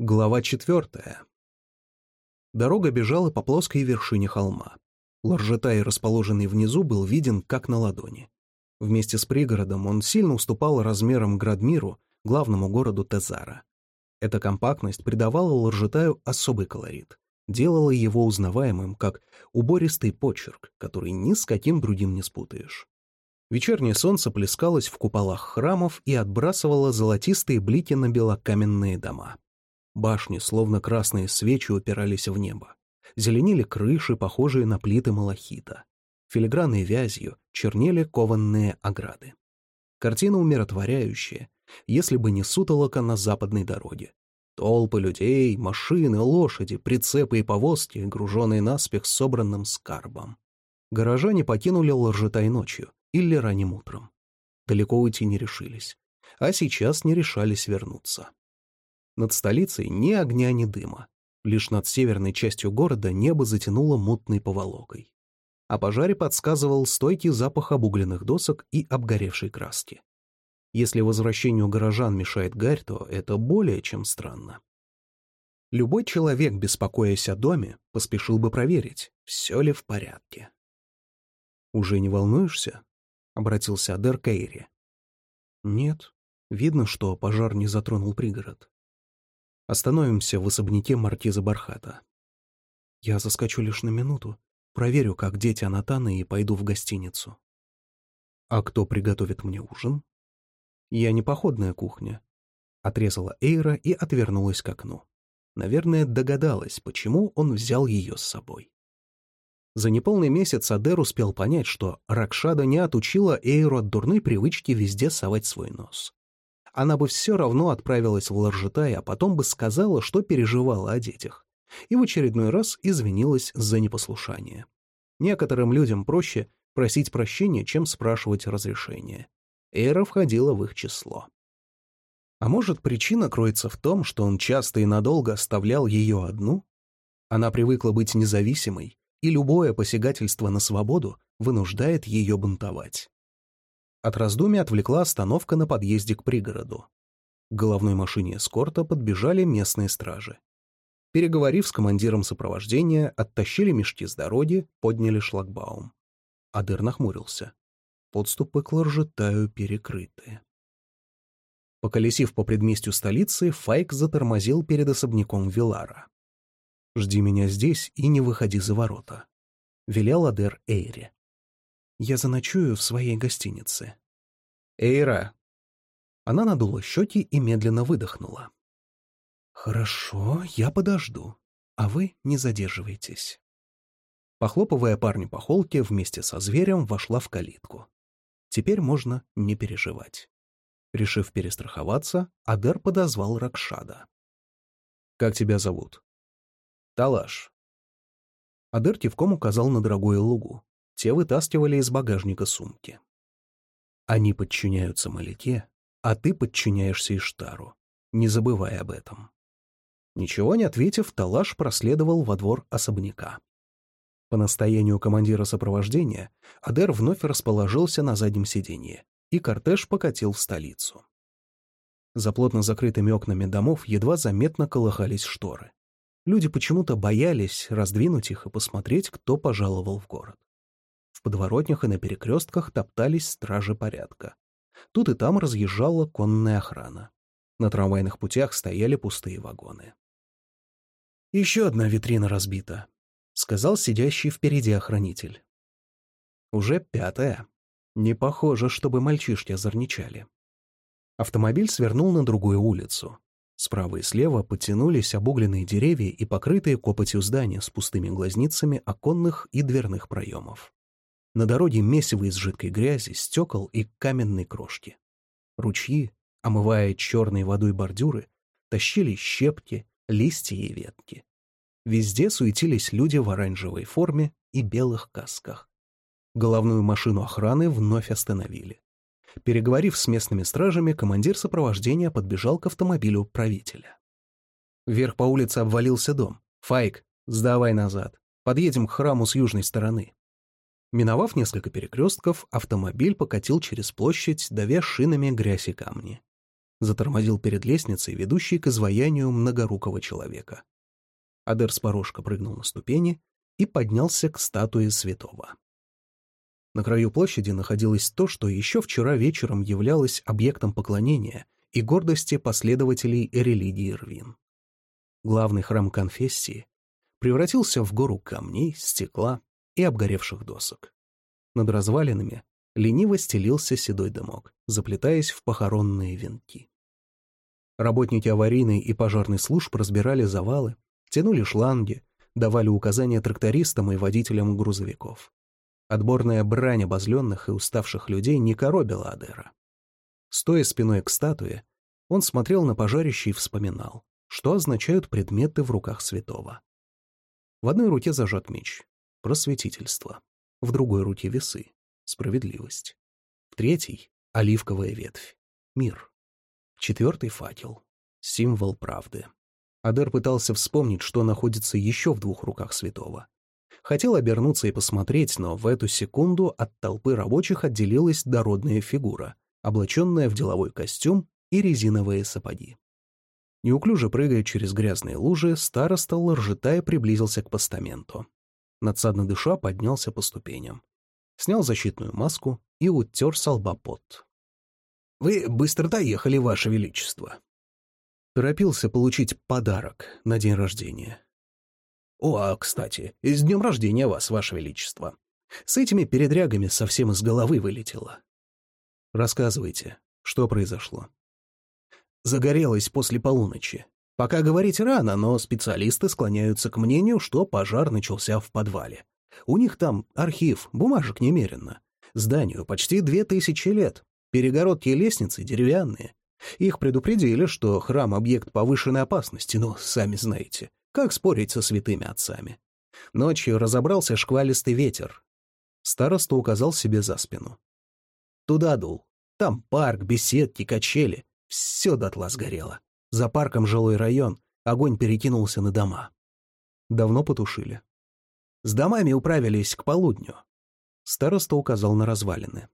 Глава четвертая. Дорога бежала по плоской вершине холма. Ларжетай, расположенный внизу, был виден как на ладони. Вместе с пригородом он сильно уступал размерам Градмиру, главному городу Тезара. Эта компактность придавала Ларжетаю особый колорит, делала его узнаваемым как убористый почерк, который ни с каким другим не спутаешь. Вечернее солнце плескалось в куполах храмов и отбрасывало золотистые блики на белокаменные дома. Башни, словно красные свечи, упирались в небо. Зеленели крыши, похожие на плиты малахита. Филигранной вязью чернели кованные ограды. Картина умиротворяющая, если бы не сутолока на западной дороге. Толпы людей, машины, лошади, прицепы и повозки, груженные наспех собранным скарбом. Горожане покинули Лоржетай ночью или ранним утром. Далеко уйти не решились, а сейчас не решались вернуться. Над столицей ни огня, ни дыма. Лишь над северной частью города небо затянуло мутной поволокой. О пожаре подсказывал стойкий запах обугленных досок и обгоревшей краски. Если возвращению горожан мешает гарь, то это более чем странно. Любой человек, беспокоясь о доме, поспешил бы проверить, все ли в порядке. «Уже не волнуешься?» — обратился Адер Кейри. «Нет. Видно, что пожар не затронул пригород. Остановимся в особняке маркиза Бархата. Я заскочу лишь на минуту, проверю, как дети Анатаны, и пойду в гостиницу. А кто приготовит мне ужин? Я не походная кухня. Отрезала Эйра и отвернулась к окну. Наверное, догадалась, почему он взял ее с собой. За неполный месяц Адер успел понять, что Ракшада не отучила Эйру от дурной привычки везде совать свой нос она бы все равно отправилась в Ларжетай, а потом бы сказала, что переживала о детях. И в очередной раз извинилась за непослушание. Некоторым людям проще просить прощения, чем спрашивать разрешения. Эра входила в их число. А может, причина кроется в том, что он часто и надолго оставлял ее одну? Она привыкла быть независимой, и любое посягательство на свободу вынуждает ее бунтовать. От раздумий отвлекла остановка на подъезде к пригороду. К головной машине эскорта подбежали местные стражи. Переговорив с командиром сопровождения, оттащили мешки с дороги, подняли шлагбаум. Адыр нахмурился. Подступы к Лоржетаю перекрыты. Поколесив по предместью столицы, Файк затормозил перед особняком Вилара. «Жди меня здесь и не выходи за ворота», — велел Адер Эйри. Я заночую в своей гостинице». «Эйра!» Она надула щеки и медленно выдохнула. «Хорошо, я подожду, а вы не задерживайтесь». Похлопывая парня по холке, вместе со зверем вошла в калитку. Теперь можно не переживать. Решив перестраховаться, Адер подозвал Ракшада. «Как тебя зовут?» «Талаш». Адер кивком указал на дорогое лугу. Те вытаскивали из багажника сумки. Они подчиняются Маляке, а ты подчиняешься Иштару. Не забывай об этом. Ничего не ответив, Талаш проследовал во двор особняка. По настоянию командира сопровождения Адер вновь расположился на заднем сиденье, и кортеж покатил в столицу. За плотно закрытыми окнами домов едва заметно колыхались шторы. Люди почему-то боялись раздвинуть их и посмотреть, кто пожаловал в город. В подворотнях и на перекрестках топтались стражи порядка. Тут и там разъезжала конная охрана. На трамвайных путях стояли пустые вагоны. «Еще одна витрина разбита», — сказал сидящий впереди охранитель. «Уже пятая. Не похоже, чтобы мальчишки озорничали». Автомобиль свернул на другую улицу. Справа и слева потянулись обугленные деревья и покрытые копотью здания с пустыми глазницами оконных и дверных проемов. На дороге месиво из жидкой грязи, стекол и каменной крошки. Ручьи, омывая черной водой бордюры, тащили щепки, листья и ветки. Везде суетились люди в оранжевой форме и белых касках. Головную машину охраны вновь остановили. Переговорив с местными стражами, командир сопровождения подбежал к автомобилю правителя. Вверх по улице обвалился дом. «Файк, сдавай назад. Подъедем к храму с южной стороны». Миновав несколько перекрестков, автомобиль покатил через площадь, давя шинами грязь и камни. затормозил перед лестницей, ведущей к изваянию многорукого человека. Адер с порожка прыгнул на ступени и поднялся к статуе святого. На краю площади находилось то, что еще вчера вечером являлось объектом поклонения и гордости последователей религии Рвин. Главный храм конфессии превратился в гору камней, стекла и обгоревших досок. Над развалинами лениво стелился седой дымок, заплетаясь в похоронные венки. Работники аварийной и пожарной служб разбирали завалы, тянули шланги, давали указания трактористам и водителям грузовиков. Отборная брань обозленных и уставших людей не коробила Адера. Стоя спиной к статуе, он смотрел на пожарище и вспоминал, что означают предметы в руках святого. В одной руке зажат меч — просветительство, в другой руке весы — справедливость, в третьей — оливковая ветвь — мир, четвертый — факел — символ правды. Адер пытался вспомнить, что находится еще в двух руках святого. Хотел обернуться и посмотреть, но в эту секунду от толпы рабочих отделилась дородная фигура, облаченная в деловой костюм и резиновые сапоги. Неуклюже прыгая через грязные лужи, староста лоржетая приблизился к постаменту. Надсадно дыша поднялся по ступеням. Снял защитную маску и утер с. «Вы быстро доехали, Ваше Величество!» Торопился получить подарок на день рождения. «О, а, кстати, с днем рождения вас, Ваше Величество! С этими передрягами совсем из головы вылетело». «Рассказывайте, что произошло?» загорелась после полуночи. Пока говорить рано, но специалисты склоняются к мнению, что пожар начался в подвале. У них там архив, бумажек немерено. Зданию почти две тысячи лет. Перегородки и лестницы деревянные. Их предупредили, что храм — объект повышенной опасности, но, сами знаете, как спорить со святыми отцами. Ночью разобрался шквалистый ветер. Староста указал себе за спину. Туда дул. Там парк, беседки, качели. Все дотла сгорело. За парком жилой район, огонь перекинулся на дома. Давно потушили. С домами управились к полудню. Староста указал на развалины.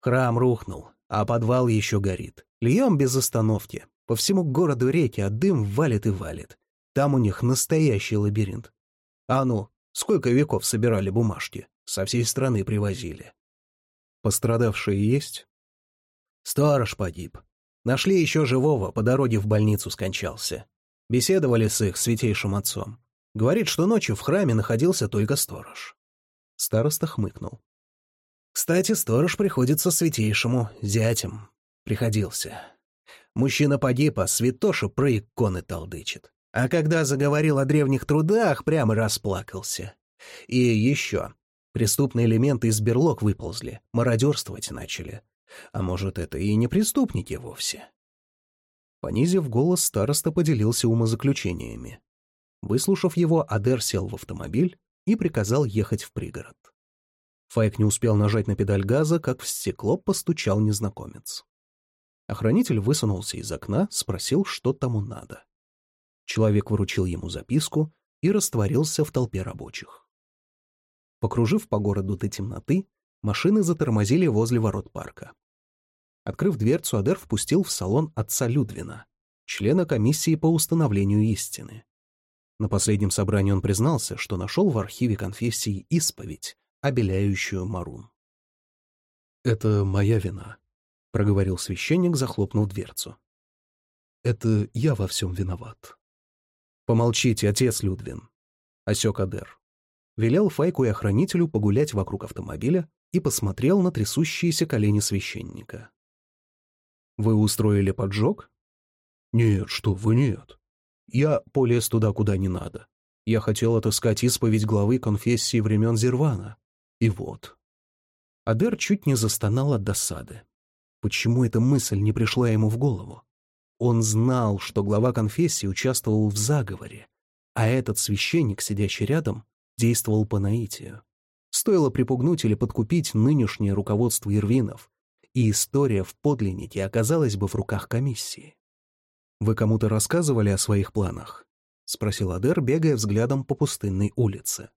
Храм рухнул, а подвал еще горит. Льем без остановки. По всему городу реки, а дым валит и валит. Там у них настоящий лабиринт. А ну, сколько веков собирали бумажки? Со всей страны привозили. Пострадавшие есть? Сторож погиб. Нашли еще живого, по дороге в больницу скончался. Беседовали с их святейшим отцом. Говорит, что ночью в храме находился только сторож. Староста хмыкнул. Кстати, сторож приходится святейшему, зятем. Приходился. Мужчина погиб, а святоша про иконы толдычит. А когда заговорил о древних трудах, прямо расплакался. И еще. Преступные элементы из берлог выползли, мародерствовать начали. А может, это и не преступники вовсе? Понизив голос, староста поделился умозаключениями. Выслушав его, Адер сел в автомобиль и приказал ехать в пригород. Файк не успел нажать на педаль газа, как в стекло постучал незнакомец. Охранитель высунулся из окна, спросил, что тому надо. Человек вручил ему записку и растворился в толпе рабочих. Покружив по городу до темноты, машины затормозили возле ворот парка. Открыв дверцу, Адер впустил в салон отца Людвина, члена комиссии по установлению истины. На последнем собрании он признался, что нашел в архиве конфессии исповедь, обеляющую Марун. «Это моя вина», — проговорил священник, захлопнув дверцу. «Это я во всем виноват». «Помолчите, отец Людвин», — осек Адер. Велел Файку и охранителю погулять вокруг автомобиля и посмотрел на трясущиеся колени священника. Вы устроили поджог? Нет, что вы, нет. Я полез туда, куда не надо. Я хотел отыскать исповедь главы конфессии времен Зервана. И вот. Адер чуть не застонал от досады. Почему эта мысль не пришла ему в голову? Он знал, что глава конфессии участвовал в заговоре, а этот священник, сидящий рядом, действовал по наитию. Стоило припугнуть или подкупить нынешнее руководство Ирвинов, и история в подлиннике оказалась бы в руках комиссии. «Вы кому-то рассказывали о своих планах?» — спросил Адер, бегая взглядом по пустынной улице.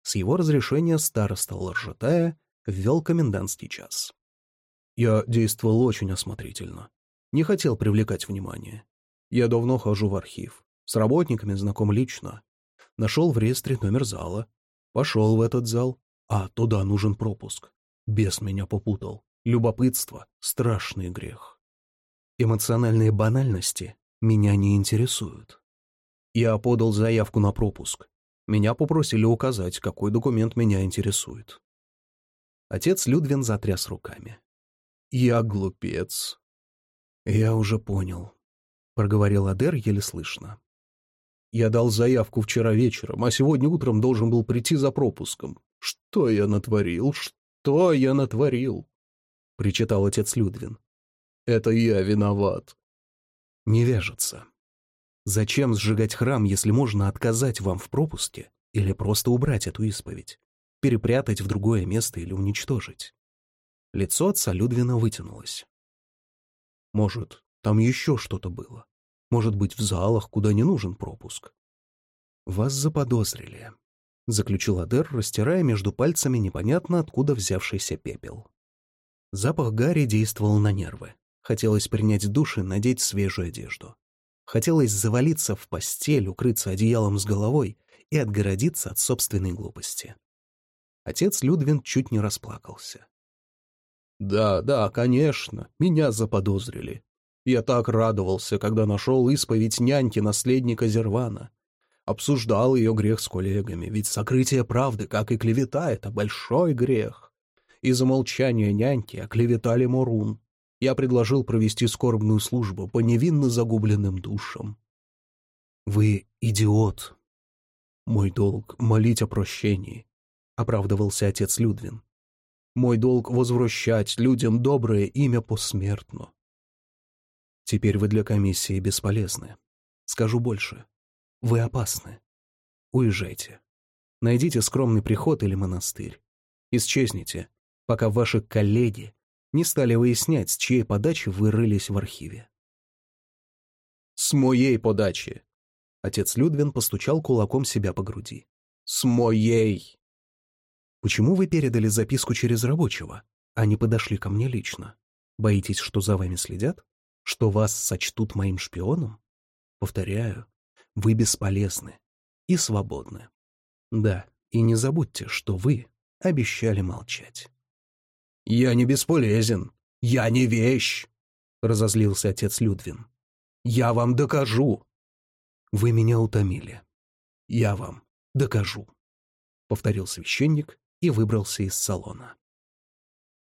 С его разрешения староста Ларжетая ввел комендантский час. «Я действовал очень осмотрительно. Не хотел привлекать внимание. Я давно хожу в архив. С работниками знаком лично. Нашел в реестре номер зала. Пошел в этот зал. А, туда нужен пропуск. Бес меня попутал. Любопытство — страшный грех. Эмоциональные банальности меня не интересуют. Я подал заявку на пропуск. Меня попросили указать, какой документ меня интересует. Отец Людвин затряс руками. «Я глупец». «Я уже понял», — проговорил Адер еле слышно. «Я дал заявку вчера вечером, а сегодня утром должен был прийти за пропуском. Что я натворил? Что я натворил?» — причитал отец Людвин. «Это я виноват». «Не вяжется», Зачем сжигать храм, если можно отказать вам в пропуске или просто убрать эту исповедь, перепрятать в другое место или уничтожить? Лицо отца Людвина вытянулось. Может, там еще что-то было. Может быть, в залах, куда не нужен пропуск. Вас заподозрили, — заключил Адер, растирая между пальцами непонятно откуда взявшийся пепел. Запах Гарри действовал на нервы. Хотелось принять душ и надеть свежую одежду. Хотелось завалиться в постель, укрыться одеялом с головой и отгородиться от собственной глупости. Отец Людвин чуть не расплакался. «Да, да, конечно, меня заподозрили. Я так радовался, когда нашел исповедь няньки наследника Зервана. Обсуждал ее грех с коллегами, ведь сокрытие правды, как и клевета, — это большой грех. Из-за молчания няньки оклеветали Морун, я предложил провести скорбную службу по невинно загубленным душам. «Вы идиот!» «Мой долг — молить о прощении», — оправдывался отец Людвин. «Мой долг — возвращать людям доброе имя посмертно». «Теперь вы для комиссии бесполезны. Скажу больше. Вы опасны. Уезжайте. Найдите скромный приход или монастырь. Исчезните, пока ваши коллеги не стали выяснять, с чьей подачи вы рылись в архиве. «С моей подачи!» Отец Людвин постучал кулаком себя по груди. «С моей!» «Почему вы передали записку через рабочего, а не подошли ко мне лично? Боитесь, что за вами следят? Что вас сочтут моим шпионом? Повторяю, вы бесполезны и свободны. Да, и не забудьте, что вы обещали молчать». «Я не бесполезен. Я не вещь!» — разозлился отец Людвин. «Я вам докажу!» «Вы меня утомили. Я вам докажу!» — повторил священник и выбрался из салона.